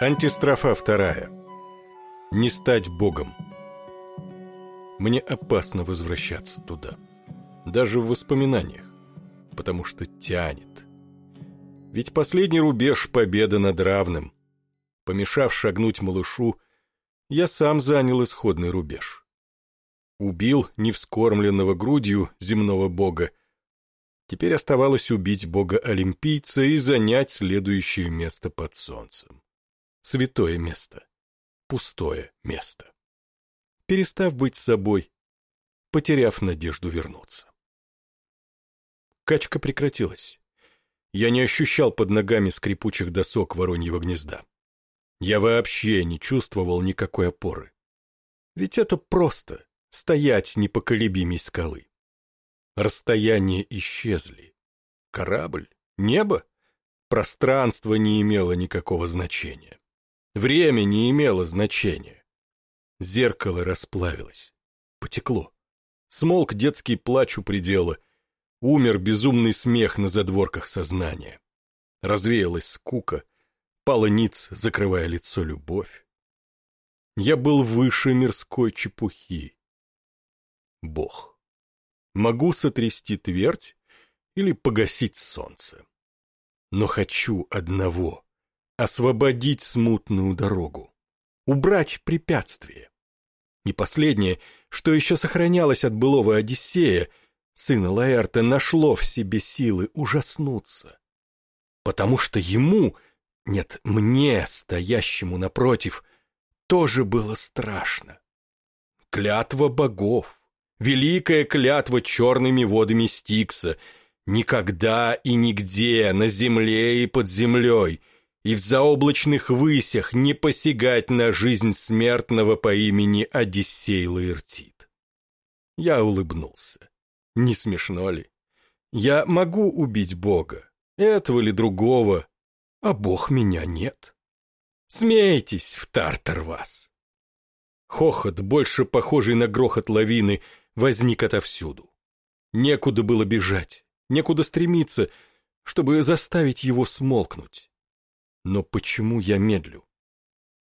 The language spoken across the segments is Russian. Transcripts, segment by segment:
Антистрофа вторая. Не стать богом. Мне опасно возвращаться туда. Даже в воспоминаниях. Потому что тянет. Ведь последний рубеж — победа над равным. Помешав шагнуть малышу, я сам занял исходный рубеж. Убил невскормленного грудью земного бога. Теперь оставалось убить бога-олимпийца и занять следующее место под солнцем святое место, пустое место. Перестав быть собой, потеряв надежду вернуться. Качка прекратилась. Я не ощущал под ногами скрипучих досок вороньего гнезда. Я вообще не чувствовал никакой опоры. Ведь это просто — стоять непоколебимей скалы. Расстояния исчезли. Корабль, небо, пространство не имело никакого значения. Время не имело значения. Зеркало расплавилось. Потекло. Смолк детский плач у предела. Умер безумный смех на задворках сознания. Развеялась скука. Пала ниц, закрывая лицо любовь. Я был выше мирской чепухи. Бог. Могу сотрясти твердь или погасить солнце. Но хочу одного — освободить смутную дорогу, убрать препятствие. И последнее, что еще сохранялось от былого Одиссея, сына Лаэрта нашло в себе силы ужаснуться. Потому что ему, нет, мне, стоящему напротив, тоже было страшно. Клятва богов, великая клятва черными водами Стикса, никогда и нигде, на земле и под землей — и в заоблачных высях не посягать на жизнь смертного по имени Одиссей Лаэртит. Я улыбнулся. Не смешно ли? Я могу убить Бога, этого или другого, а Бог меня нет. Смейтесь в тартар вас. Хохот, больше похожий на грохот лавины, возник отовсюду. Некуда было бежать, некуда стремиться, чтобы заставить его смолкнуть. Но почему я медлю?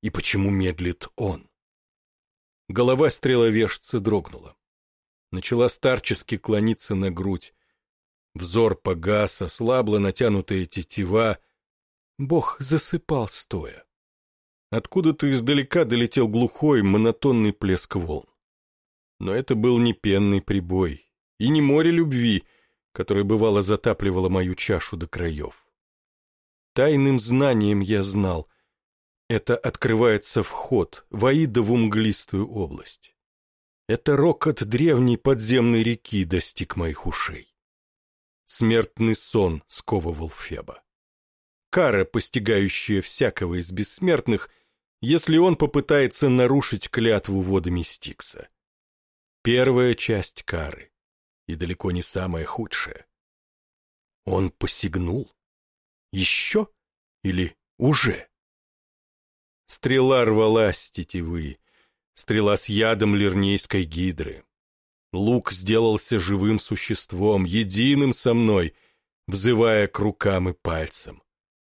И почему медлит он? Голова стреловежца дрогнула. Начала старчески клониться на грудь. Взор погас, ослабла натянутая тетива. Бог засыпал стоя. Откуда-то издалека долетел глухой, монотонный плеск волн. Но это был не пенный прибой и не море любви, которое бывало затапливало мою чашу до краев. Тайным знанием я знал. Это открывается вход в Аидову мглистую область. Это рокот древней подземной реки достиг моих ушей. Смертный сон сковывал Феба. Кара, постигающая всякого из бессмертных, если он попытается нарушить клятву водами Стикса. Первая часть кары, и далеко не самая худшая. Он посягнул? Еще? Или уже? Стрела рвалась тетивы. Стрела с ядом лирнейской гидры. Лук сделался живым существом, единым со мной, взывая к рукам и пальцам,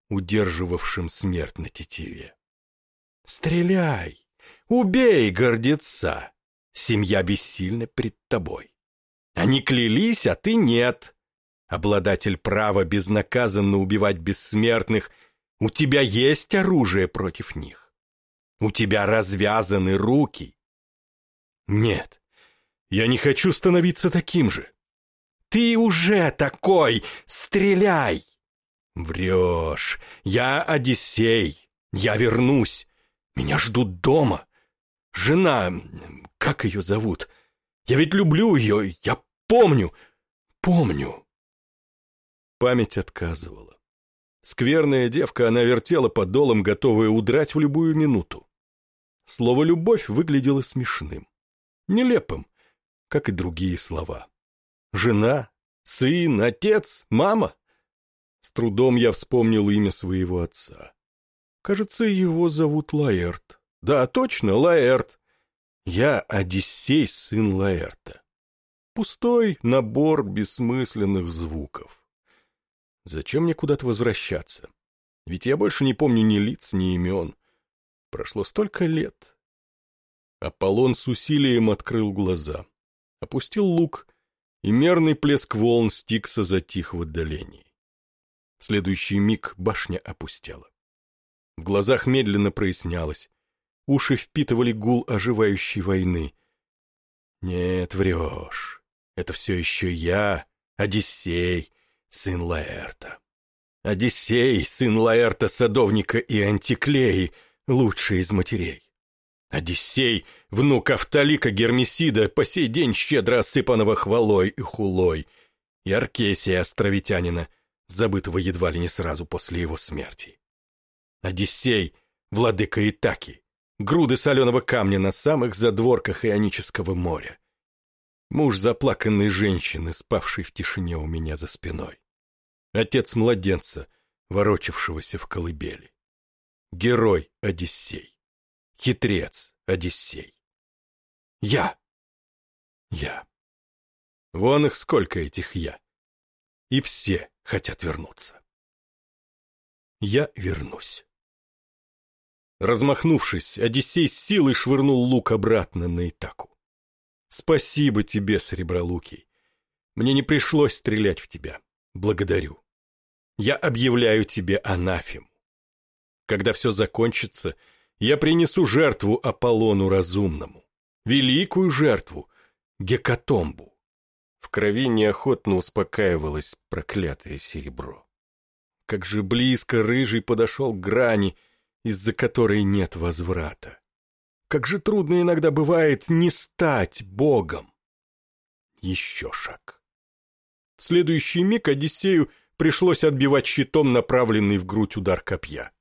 удерживавшим смерть на тетиве. «Стреляй! Убей гордеца! Семья бессильна пред тобой. Они клялись, а ты нет обладатель права безнаказанно убивать бессмертных, у тебя есть оружие против них. У тебя развязаны руки. Нет, я не хочу становиться таким же. Ты уже такой, стреляй! Врешь, я Одиссей, я вернусь, меня ждут дома. Жена, как ее зовут? Я ведь люблю ее, я помню, помню. Память отказывала. Скверная девка, она вертела подолом, готовая удрать в любую минуту. Слово «любовь» выглядело смешным, нелепым, как и другие слова. Жена, сын, отец, мама. С трудом я вспомнил имя своего отца. Кажется, его зовут Лаэрт. Да, точно, Лаэрт. Я Одиссей, сын Лаэрта. Пустой набор бессмысленных звуков. Зачем мне куда-то возвращаться? Ведь я больше не помню ни лиц, ни имен. Прошло столько лет. Аполлон с усилием открыл глаза, опустил лук, и мерный плеск волн Стикса затих в отдалении. В следующий миг башня опустела. В глазах медленно прояснялось. Уши впитывали гул оживающей войны. Нет, врешь. Это все еще я, Одиссей, сын Лаэрта. Одиссей, сын Лаэрта, садовника и антиклеи, лучший из матерей. Одиссей, внук Автолика Гермесида, по сей день щедро осыпанного хвалой и хулой, и Аркесия островитянина, забытого едва ли не сразу после его смерти. Одиссей, владыка Итаки, груды соленого камня на самых задворках Ионического моря. Муж заплаканной женщины, спавшей в тишине у меня за спиной. Отец младенца, ворочавшегося в колыбели. Герой Одиссей. Хитрец Одиссей. Я. Я. Вон их сколько этих «я». И все хотят вернуться. Я вернусь. Размахнувшись, Одиссей с силой швырнул лук обратно на Итаку. «Спасибо тебе, Сребролукий. Мне не пришлось стрелять в тебя. Благодарю. Я объявляю тебе анафему. Когда все закончится, я принесу жертву Аполлону Разумному. Великую жертву, гекатомбу. В крови неохотно успокаивалось проклятое серебро. Как же близко Рыжий подошел к грани, из-за которой нет возврата. Как же трудно иногда бывает не стать Богом. Еще шаг. В следующий миг Одиссею пришлось отбивать щитом направленный в грудь удар копья.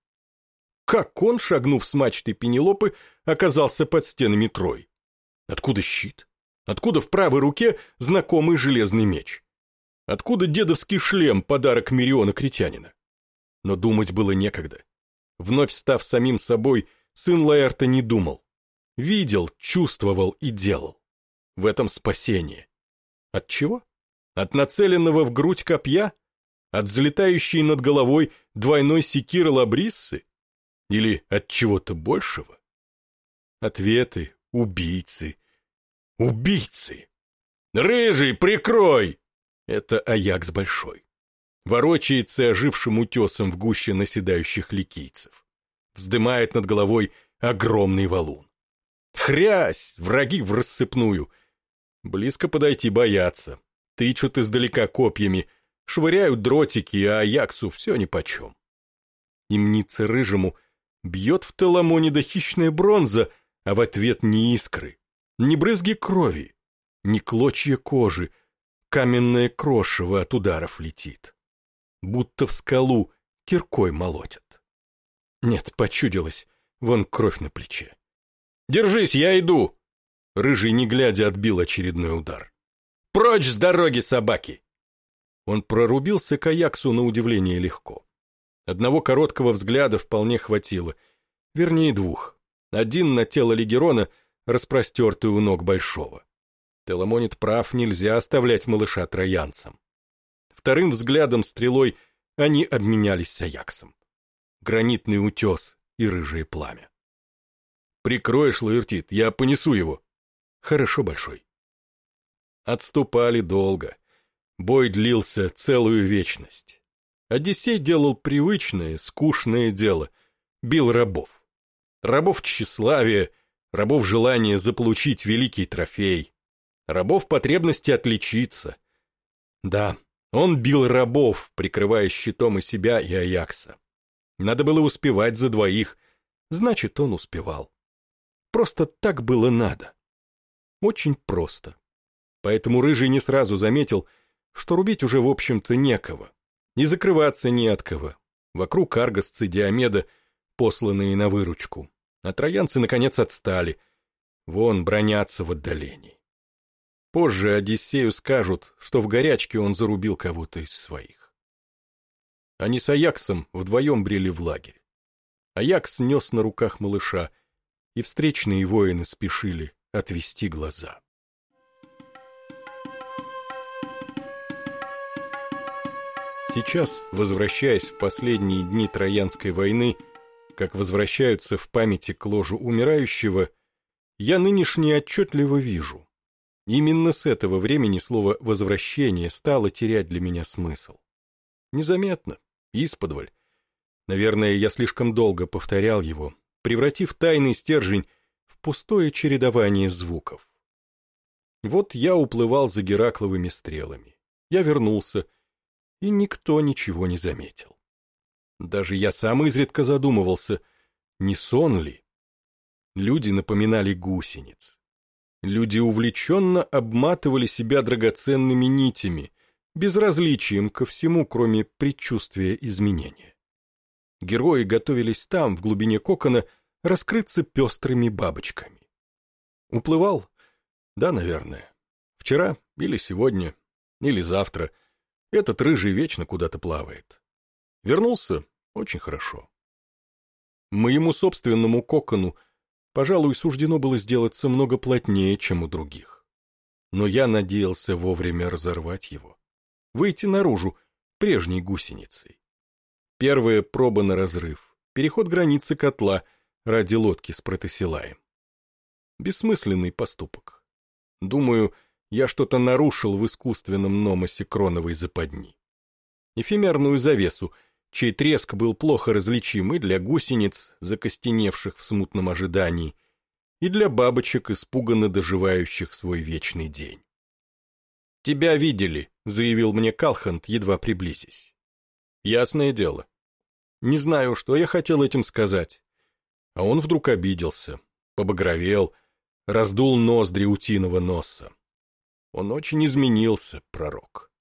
Как он, шагнув с мачты Пенелопы, оказался под стенами Трой? Откуда щит? Откуда в правой руке знакомый железный меч? Откуда дедовский шлем, подарок Мириона Критянина? Но думать было некогда. Вновь став самим собой, сын Лаэрта не думал. Видел, чувствовал и делал. В этом спасение. От чего? От нацеленного в грудь копья? От взлетающей над головой двойной секиры лабриссы? Или от чего-то большего? Ответы — убийцы. Убийцы! «Рыжий, прикрой!» Это Аякс Большой. Ворочается ожившим утесом в гуще наседающих ликийцев. Вздымает над головой огромный валун. Хрясь! Враги в рассыпную. Близко подойти боятся. Тычут издалека копьями, швыряют дротики, а Аяксу все нипочем. И мнится рыжему, бьет в Теламонида хищная бронза, а в ответ ни искры, ни брызги крови, ни клочья кожи, каменное крошево от ударов летит. Будто в скалу киркой молотят. Нет, почудилось, вон кровь на плече. «Держись, я иду!» Рыжий, не глядя, отбил очередной удар. «Прочь с дороги, собаки!» Он прорубился к Аяксу на удивление легко. Одного короткого взгляда вполне хватило. Вернее, двух. Один на тело Легерона, распростертый у ног Большого. Теламонит прав, нельзя оставлять малыша троянцам. Вторым взглядом стрелой они обменялись с Аяксом. Гранитный утес и рыжее пламя. «Прикроешь, Лаэртит, я понесу его». «Хорошо, Большой». Отступали долго. Бой длился целую вечность. Одиссей делал привычное, скучное дело. Бил рабов. Рабов тщеславия, рабов желания заполучить великий трофей. Рабов потребности отличиться. Да, он бил рабов, прикрывая щитом и себя, и Аякса. Надо было успевать за двоих, значит, он успевал. Просто так было надо. Очень просто. Поэтому Рыжий не сразу заметил, что рубить уже, в общем-то, некого. И закрываться не от кого. Вокруг аргосцы Диомеда, посланные на выручку. А троянцы, наконец, отстали. Вон бронятся в отдалении. Позже Одиссею скажут, что в горячке он зарубил кого-то из своих. Они с Аяксом вдвоем брели в лагерь. Аякс нес на руках малыша, и встречные воины спешили отвести глаза. Сейчас, возвращаясь в последние дни Троянской войны, как возвращаются в памяти к ложу умирающего, я нынешне отчетливо вижу. Именно с этого времени слово «возвращение» стало терять для меня смысл. Незаметно, исподволь. Наверное, я слишком долго повторял его, превратив тайный стержень в пустое чередование звуков. Вот я уплывал за Геракловыми стрелами. Я вернулся, и никто ничего не заметил. Даже я сам изредка задумывался, не сон ли? Люди напоминали гусениц. Люди увлеченно обматывали себя драгоценными нитями, безразличием ко всему, кроме предчувствия изменения. Герои готовились там, в глубине кокона, раскрыться пестрыми бабочками. Уплывал? Да, наверное. Вчера или сегодня, или завтра. Этот рыжий вечно куда-то плавает. Вернулся? Очень хорошо. Моему собственному кокону, пожалуй, суждено было сделаться много плотнее, чем у других. Но я надеялся вовремя разорвать его, выйти наружу прежней гусеницей. Первая проба на разрыв, переход границы котла ради лодки с протесилаем. Бессмысленный поступок. Думаю, я что-то нарушил в искусственном номосе кроновой западни. Эфемерную завесу — чей треск был плохо различим и для гусениц, закостеневших в смутном ожидании, и для бабочек, испуганно доживающих свой вечный день. «Тебя видели», — заявил мне Калхант, едва приблизясь. «Ясное дело. Не знаю, что я хотел этим сказать». А он вдруг обиделся, побагровел, раздул ноздри утиного носа. Он очень изменился, пророк.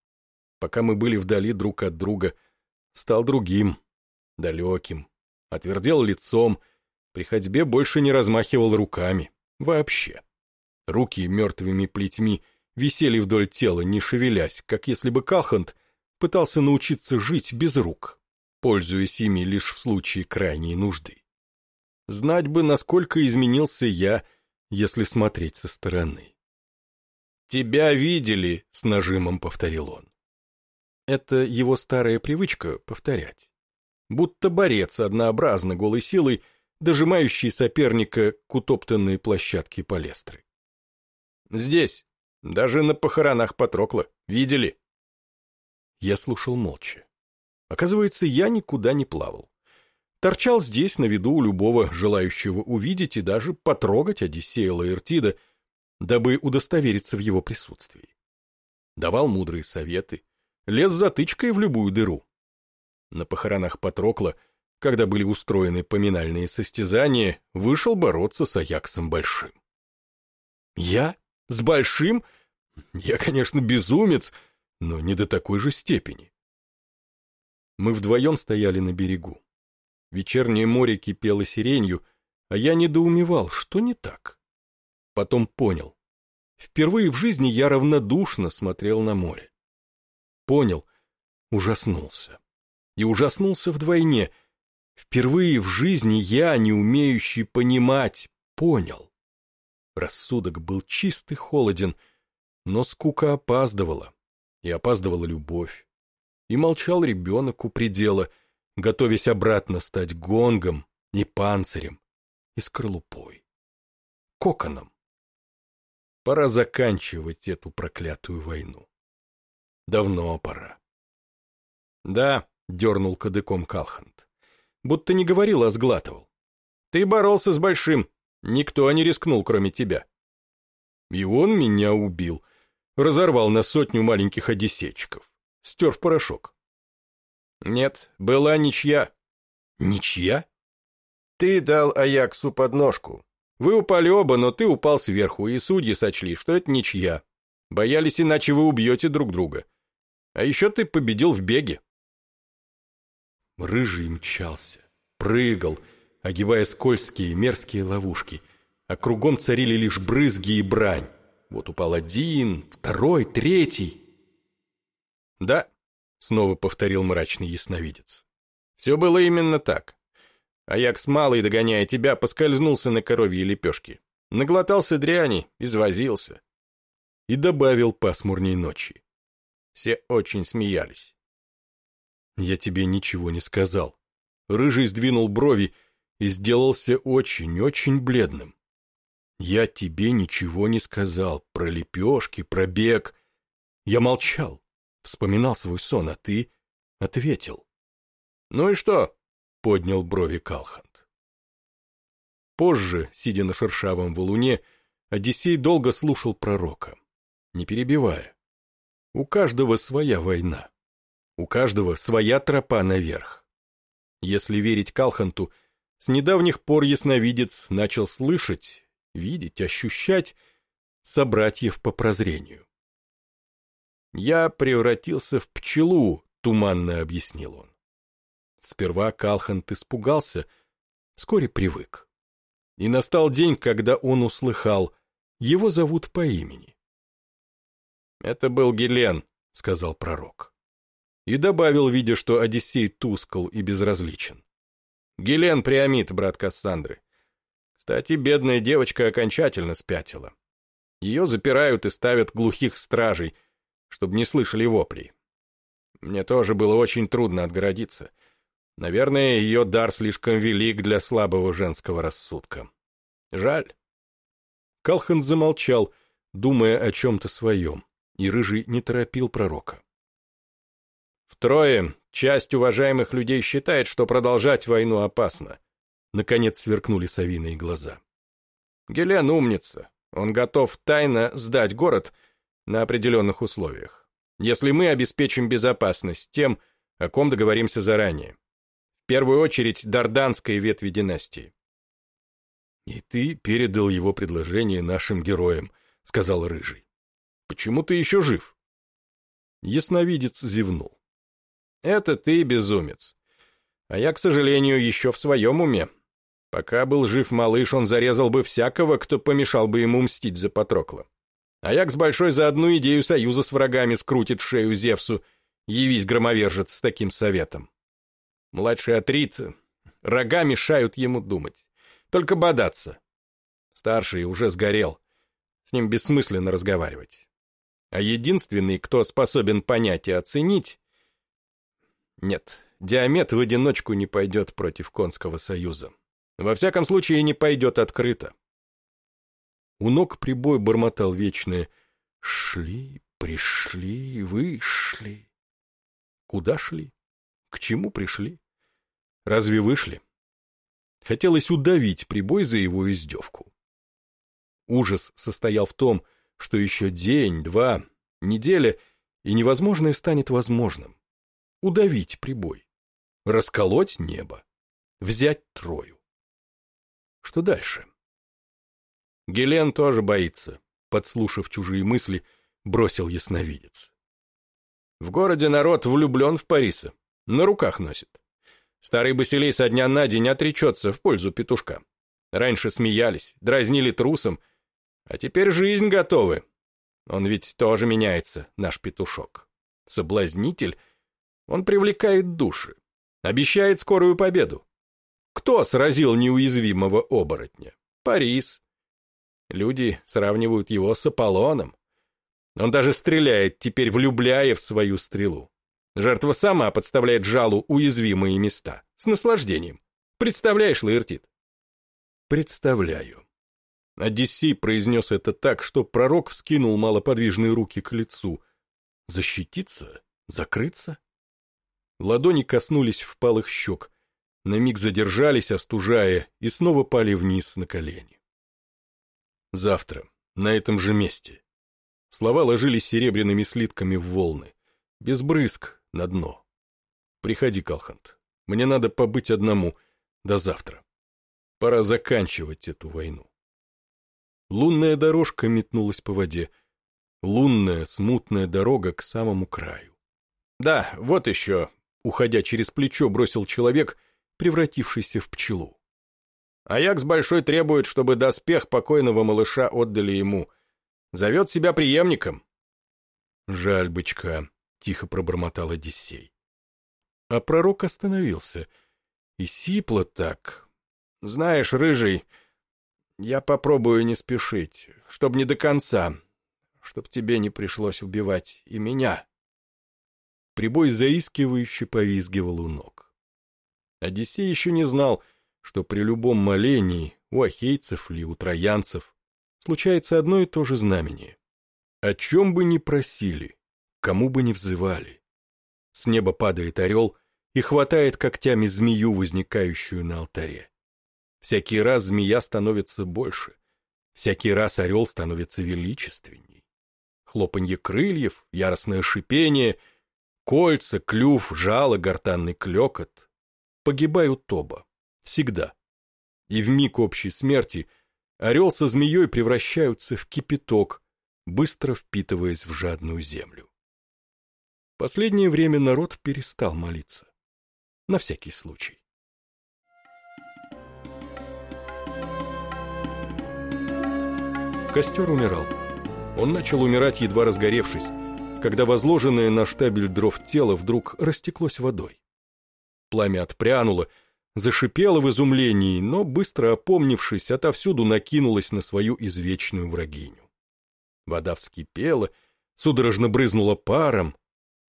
Пока мы были вдали друг от друга — стал другим, далеким, отвердел лицом, при ходьбе больше не размахивал руками, вообще. Руки мертвыми плетьми висели вдоль тела, не шевелясь, как если бы Калхант пытался научиться жить без рук, пользуясь ими лишь в случае крайней нужды. Знать бы, насколько изменился я, если смотреть со стороны. «Тебя видели», — с нажимом повторил он. Это его старая привычка повторять. Будто борец однообразно голой силой, дожимающий соперника к утоптанной площадке палестры. «Здесь. Даже на похоронах Патрокла. Видели?» Я слушал молча. Оказывается, я никуда не плавал. Торчал здесь, на виду у любого желающего увидеть и даже потрогать Одиссея Лаэртида, дабы удостовериться в его присутствии. Давал мудрые советы, лез затычкой в любую дыру. На похоронах Патрокла, когда были устроены поминальные состязания, вышел бороться с Аяксом Большим. Я? С Большим? Я, конечно, безумец, но не до такой же степени. Мы вдвоем стояли на берегу. Вечернее море кипело сиренью, а я недоумевал, что не так. Потом понял. Впервые в жизни я равнодушно смотрел на море понял, ужаснулся. И ужаснулся вдвойне. Впервые в жизни я, не умеющий понимать, понял. Рассудок был чист и холоден, но скука опаздывала, и опаздывала любовь. И молчал ребенок у предела, готовясь обратно стать гонгом и панцирем, и скорлупой, коконом. Пора заканчивать эту проклятую войну. Давно пора. Да, дернул кадыком Калхант. Будто не говорил, а сглатывал. Ты боролся с Большим. Никто не рискнул, кроме тебя. И он меня убил. Разорвал на сотню маленьких одиссечков. Стер в порошок. Нет, была ничья. Ничья? Ты дал Аяксу подножку. Вы упали оба, но ты упал сверху, и судьи сочли, что это ничья. Боялись, иначе вы убьете друг друга. А еще ты победил в беге. Рыжий мчался, прыгал, огибая скользкие мерзкие ловушки, а кругом царили лишь брызги и брань. Вот упал один, второй, третий. «Да», — снова повторил мрачный ясновидец. «Все было именно так. Аякс малый, догоняя тебя, поскользнулся на коровьей лепешке. Наглотался дряни, извозился». И добавил пасмурней ночи. Все очень смеялись. «Я тебе ничего не сказал». Рыжий сдвинул брови, и сделался очень-очень бледным. «Я тебе ничего не сказал про лепешки, про бег. Я молчал, вспоминал свой сон, а ты ответил». «Ну и что?» — поднял брови Калхант. Позже, сидя на шершавом валуне, Одиссей долго слушал пророка, не перебивая. У каждого своя война. У каждого своя тропа наверх. Если верить Калханту, с недавних пор ясновидец начал слышать, видеть, ощущать собратьев по прозрению. «Я превратился в пчелу», — туманно объяснил он. Сперва Калхант испугался, вскоре привык. И настал день, когда он услыхал, его зовут по имени. «Это был Гелен», — сказал пророк и добавил, видя, что Одиссей тускл и безразличен. «Гелен Приамид, брат Кассандры. Кстати, бедная девочка окончательно спятила. Ее запирают и ставят глухих стражей, чтобы не слышали воплей. Мне тоже было очень трудно отгородиться. Наверное, ее дар слишком велик для слабого женского рассудка. Жаль». Калхан замолчал, думая о чем-то своем, и Рыжий не торопил пророка. Втрое, часть уважаемых людей считает, что продолжать войну опасно. Наконец сверкнули совиные глаза. Гелен умница. Он готов тайно сдать город на определенных условиях. Если мы обеспечим безопасность тем, о ком договоримся заранее. В первую очередь дарданской ветви династии. «И ты передал его предложение нашим героям», — сказал Рыжий. «Почему ты еще жив?» Ясновидец зевнул. Это ты безумец. А я, к сожалению, еще в своем уме. Пока был жив малыш, он зарезал бы всякого, кто помешал бы ему мстить за Патрокла. Аякс Большой за одну идею союза с врагами скрутит шею Зевсу, явись громовержец с таким советом. Младший Атрит, рога мешают ему думать. Только бодаться. Старший уже сгорел. С ним бессмысленно разговаривать. А единственный, кто способен понять и оценить, нет, Диамет в одиночку не пойдет против Конского союза. Во всяком случае, не пойдет открыто. У ног прибой бормотал вечное «Шли, пришли, вышли». Куда шли? К чему пришли? Разве вышли? Хотелось удавить прибой за его издевку. Ужас состоял в том, что еще день, два, неделя, и невозможное станет возможным удавить прибой, расколоть небо, взять Трою. Что дальше? Гелен тоже боится, подслушав чужие мысли, бросил ясновидец. В городе народ влюблен в Париса, на руках носит. Старый Басилей со дня на день отречется в пользу петушка. Раньше смеялись, дразнили трусом, а теперь жизнь готовы. Он ведь тоже меняется, наш петушок. Соблазнитель он привлекает души, обещает скорую победу. Кто сразил неуязвимого оборотня? Парис. Люди сравнивают его с Аполлоном. Он даже стреляет, теперь влюбляя в свою стрелу. Жертва сама подставляет жалу уязвимые места. С наслаждением. Представляешь, Лаэртит? Представляю. Одиссей произнес это так, что пророк вскинул малоподвижные руки к лицу. Защититься? Закрыться? Ладони коснулись впалых щек, на миг задержались, остужая, и снова пали вниз на колени. Завтра, на этом же месте. Слова ложились серебряными слитками в волны, без брызг, на дно. Приходи, Калхант, мне надо побыть одному до завтра. Пора заканчивать эту войну. Лунная дорожка метнулась по воде, лунная, смутная дорога к самому краю. Да, вот еще, уходя через плечо, бросил человек, превратившийся в пчелу. Аякс Большой требует, чтобы доспех покойного малыша отдали ему. Зовет себя преемником. «Жаль бычка», — тихо пробормотал Одиссей. А пророк остановился. И сипло так. «Знаешь, рыжий, я попробую не спешить, чтоб не до конца, чтоб тебе не пришлось убивать и меня». Прибой заискивающе повизгивал у ног. Одиссей еще не знал, что при любом молении, у ахейцев ли, у троянцев, случается одно и то же знамение. О чем бы ни просили, кому бы ни взывали. С неба падает орел и хватает когтями змею, возникающую на алтаре. Всякий раз змея становится больше, всякий раз орел становится величественней. Хлопанье крыльев, яростное шипение, кольца, клюв, жало, гортанный клекот. Погибают оба. Всегда. И в миг общей смерти орел со змеей превращаются в кипяток, быстро впитываясь в жадную землю. Последнее время народ перестал молиться. На всякий случай. Костер умирал. Он начал умирать, едва разгоревшись, когда возложенное на штабель дров тело вдруг растеклось водой. Пламя отпрянуло, зашипело в изумлении, но, быстро опомнившись, отовсюду накинулось на свою извечную врагиню. Вода вскипела, судорожно брызнула паром.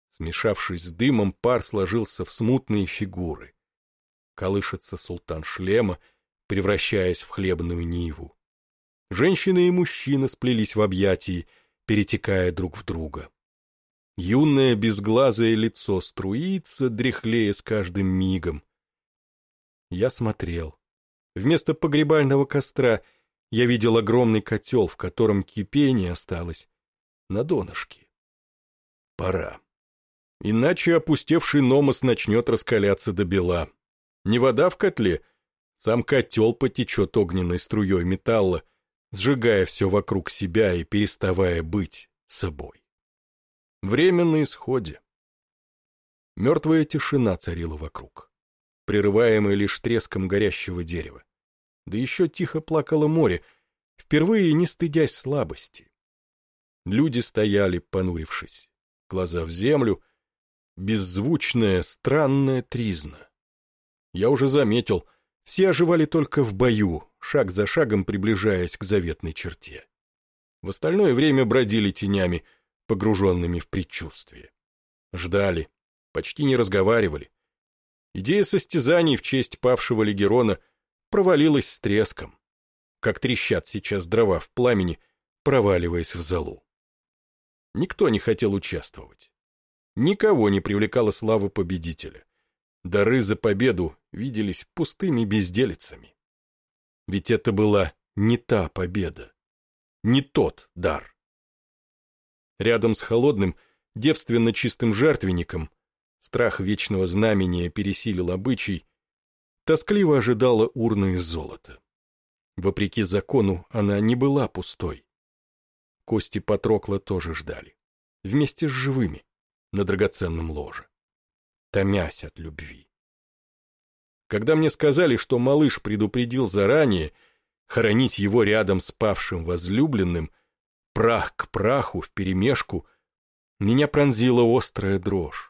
Смешавшись с дымом, пар сложился в смутные фигуры. Колышется султан шлема, превращаясь в хлебную ниву. Женщина и мужчина сплелись в объятии, перетекая друг в друга. Юное безглазое лицо струится, дряхлея с каждым мигом. Я смотрел. Вместо погребального костра я видел огромный котел, в котором кипение осталось на донышке. Пора. Иначе опустевший номос начнет раскаляться до бела. Не вода в котле, сам котел потечет огненной струей металла, сжигая все вокруг себя и переставая быть собой. Время на исходе. Мертвая тишина царила вокруг, прерываемая лишь треском горящего дерева. Да еще тихо плакало море, впервые не стыдясь слабости. Люди стояли, понурившись, глаза в землю, беззвучная, странная тризна. Я уже заметил, все оживали только в бою, шаг за шагом приближаясь к заветной черте. В остальное время бродили тенями, погруженными в предчувствие. Ждали, почти не разговаривали. Идея состязаний в честь павшего легерона провалилась с треском, как трещат сейчас дрова в пламени, проваливаясь в залу. Никто не хотел участвовать. Никого не привлекала слава победителя. Дары за победу виделись пустыми безделицами. Ведь это была не та победа, не тот дар. Рядом с холодным, девственно чистым жертвенником страх вечного знамения пересилил обычай, тоскливо ожидала урна из золота. Вопреки закону, она не была пустой. Кости Патрокла тоже ждали, вместе с живыми, на драгоценном ложе, томясь от любви. Когда мне сказали, что малыш предупредил заранее, хоронить его рядом с павшим возлюбленным, прах к праху вперемешку, меня пронзила острая дрожь.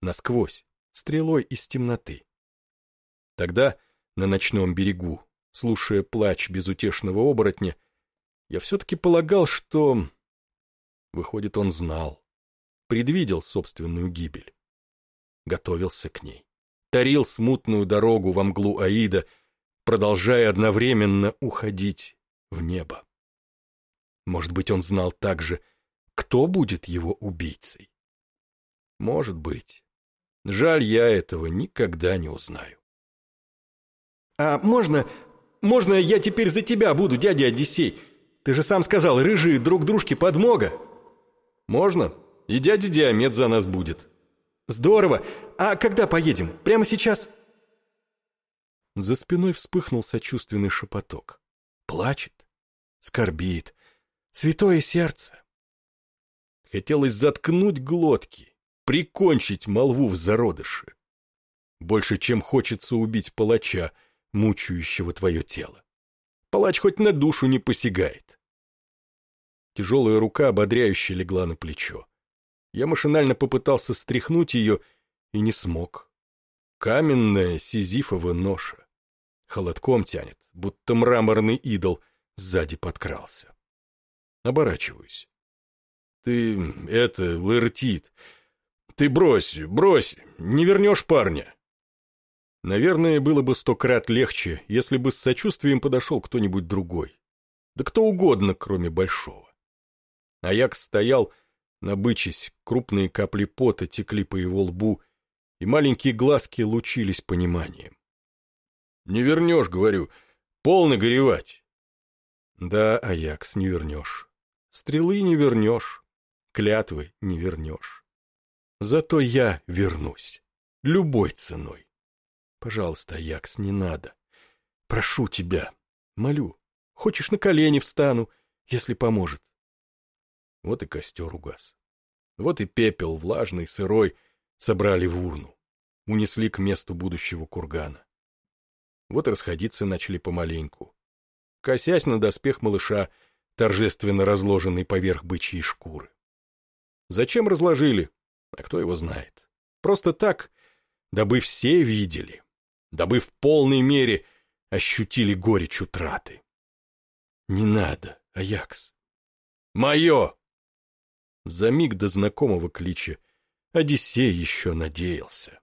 Насквозь, стрелой из темноты. Тогда, на ночном берегу, слушая плач безутешного оборотня, я все-таки полагал, что... Выходит, он знал, предвидел собственную гибель, готовился к ней тарил смутную дорогу во мглу Аида, продолжая одновременно уходить в небо. Может быть, он знал также, кто будет его убийцей. Может быть. Жаль, я этого никогда не узнаю. «А можно... можно я теперь за тебя буду, дядя Одиссей? Ты же сам сказал, рыжие друг дружке подмога». «Можно. И дядя Диамет за нас будет». «Здорово! А когда поедем? Прямо сейчас?» За спиной вспыхнул сочувственный шепоток. Плачет, скорбит, святое сердце. Хотелось заткнуть глотки, прикончить молву в зародыше. Больше, чем хочется убить палача, мучающего твое тело. Палач хоть на душу не посягает. Тяжелая рука ободряюще легла на плечо. Я машинально попытался стряхнуть ее и не смог. Каменная сизифова ноша. Холодком тянет, будто мраморный идол сзади подкрался. Оборачиваюсь. Ты, это, Лертит, ты брось, брось, не вернешь парня. Наверное, было бы сто крат легче, если бы с сочувствием подошел кто-нибудь другой. Да кто угодно, кроме Большого. Аякс стоял, набычись, крупные капли пота текли по его лбу, и маленькие глазки лучились пониманием. «Не вернешь, — говорю, — полно горевать». «Да, Аякс, не вернешь. Стрелы не вернешь, клятвы не вернешь. Зато я вернусь, любой ценой. Пожалуйста, Аякс, не надо. Прошу тебя, молю. Хочешь, на колени встану, если поможет. Вот и костер угас. Вот и пепел, влажный, сырой, собрали в урну. Унесли к месту будущего кургана. Вот расходиться начали помаленьку. Косясь на доспех малыша, торжественно разложенный поверх бычьей шкуры. Зачем разложили? А кто его знает? Просто так, дабы все видели дабы в полной мере ощутили горечь утраты. Не надо, Аякс. Мое! За миг до знакомого клича Одиссей еще надеялся.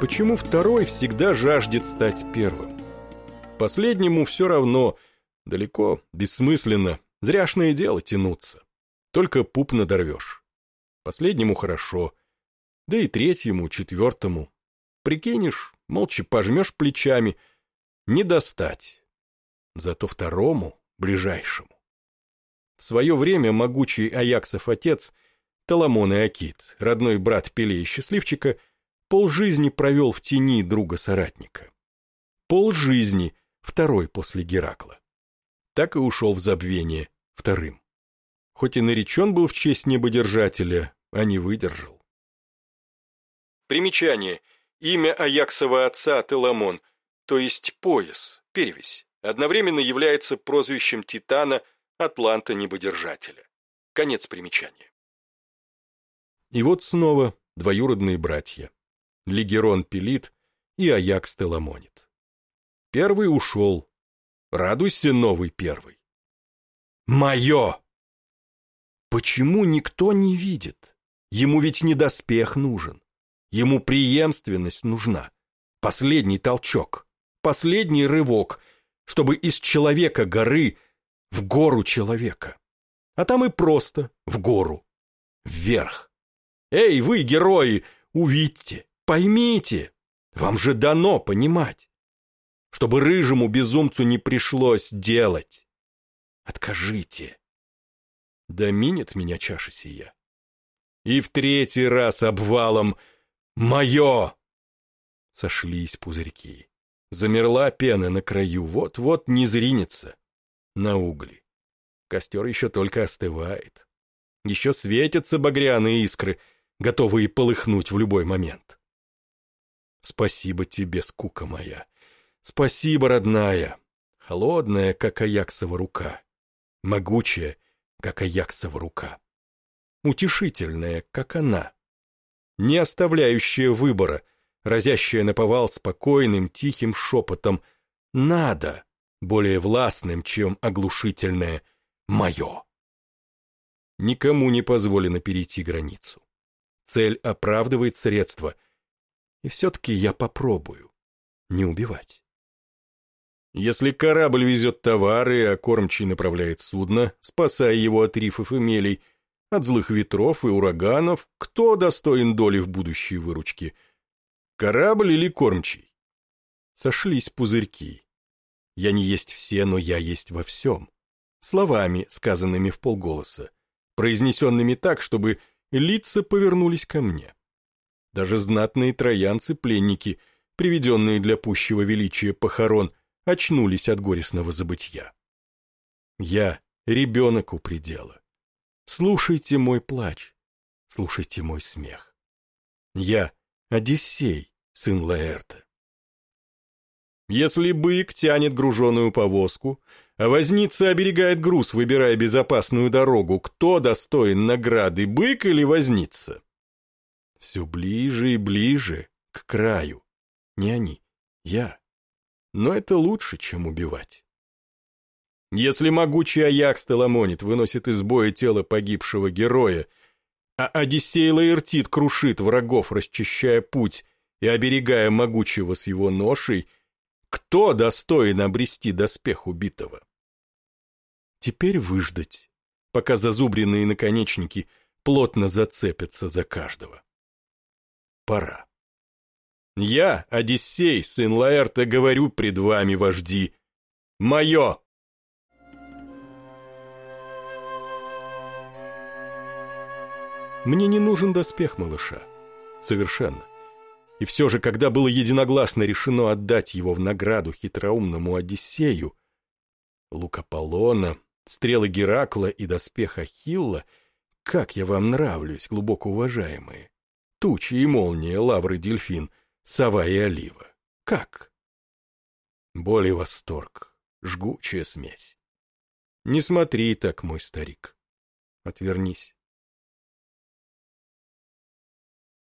Почему второй всегда жаждет стать первым? Последнему все равно, далеко, бессмысленно, зряшное дело тянуться. Только пуп надорвешь. Последнему хорошо. Да и третьему, четвертому. Прикинешь, молча пожмешь плечами. Не достать. Зато второму, ближайшему. В свое время могучий Аяксов отец, Таламон и Акит, родной брат Пеле и Счастливчика, полжизни провел в тени друга-соратника. Полжизни, второй после Геракла. Так и ушел в забвение вторым. Хоть и наречен был в честь небодержателя, а не выдержал. Примечание. Имя Аяксова отца Теламон, то есть пояс, перевесь, одновременно является прозвищем Титана Атланта-небодержателя. Конец примечания. И вот снова двоюродные братья. Лигерон Пелит и Аякс Теламонит. Первый ушел. Радуйся, новый первый. «Мое!» Почему никто не видит? Ему ведь не доспех нужен. Ему преемственность нужна. Последний толчок. Последний рывок, чтобы из человека горы в гору человека. А там и просто в гору. Вверх. Эй, вы, герои, увидьте, поймите. Вам же дано понимать. Чтобы рыжему безумцу не пришлось делать. Откажите. Да минет меня чаша сия. И в третий раз обвалом «Мое!» Сошлись пузырьки. Замерла пена на краю, вот-вот не зринется. На угли. Костер еще только остывает. Еще светятся багряные искры, готовые полыхнуть в любой момент. Спасибо тебе, скука моя. Спасибо, родная. Холодная, как Аяксова рука. Могучая, как Аяксова рука утешительная, как она. Не оставляющая выбора, разящая наповал спокойным, тихим шепотом «надо», более властным, чем оглушительное «мое». Никому не позволено перейти границу. Цель оправдывает средства, и все-таки я попробую не убивать. Если корабль везет товары, а кормчий направляет судно, спасая его от рифов и мелей, от злых ветров и ураганов, кто достоин доли в будущей выручке? Корабль или кормчий? Сошлись пузырьки. Я не есть все, но я есть во всем. Словами, сказанными в полголоса, произнесенными так, чтобы лица повернулись ко мне. Даже знатные троянцы-пленники, приведенные для пущего величия похорон, очнулись от горестного забытья. Я — ребенок у предела. Слушайте мой плач, слушайте мой смех. Я Одиссей, сын Лаэрта. Если бык тянет груженую повозку, а возница оберегает груз, выбирая безопасную дорогу, кто достоин награды, бык или возница? Все ближе и ближе к краю. Не они, я. Но это лучше, чем убивать. Если могучий Аякс Теламонит выносит из боя тело погибшего героя, А Одиссей Лаэртит крушит врагов, расчищая путь и оберегая могучего с его ношей, кто достоин обрести доспех убитого? Теперь выждать, пока зазубренные наконечники плотно зацепятся за каждого. Пора. Я, Одиссей, сын Лаэрта, говорю пред вами, вожди, мое! Мне не нужен доспех малыша. Совершенно. И все же, когда было единогласно решено отдать его в награду хитроумному Одиссею, лук Аполлона, стрелы Геракла и доспех Ахилла, как я вам нравлюсь, глубоко уважаемые. Тучи и молния, лавры дельфин, сова и олива. Как? Боль восторг, жгучая смесь. Не смотри так, мой старик. Отвернись.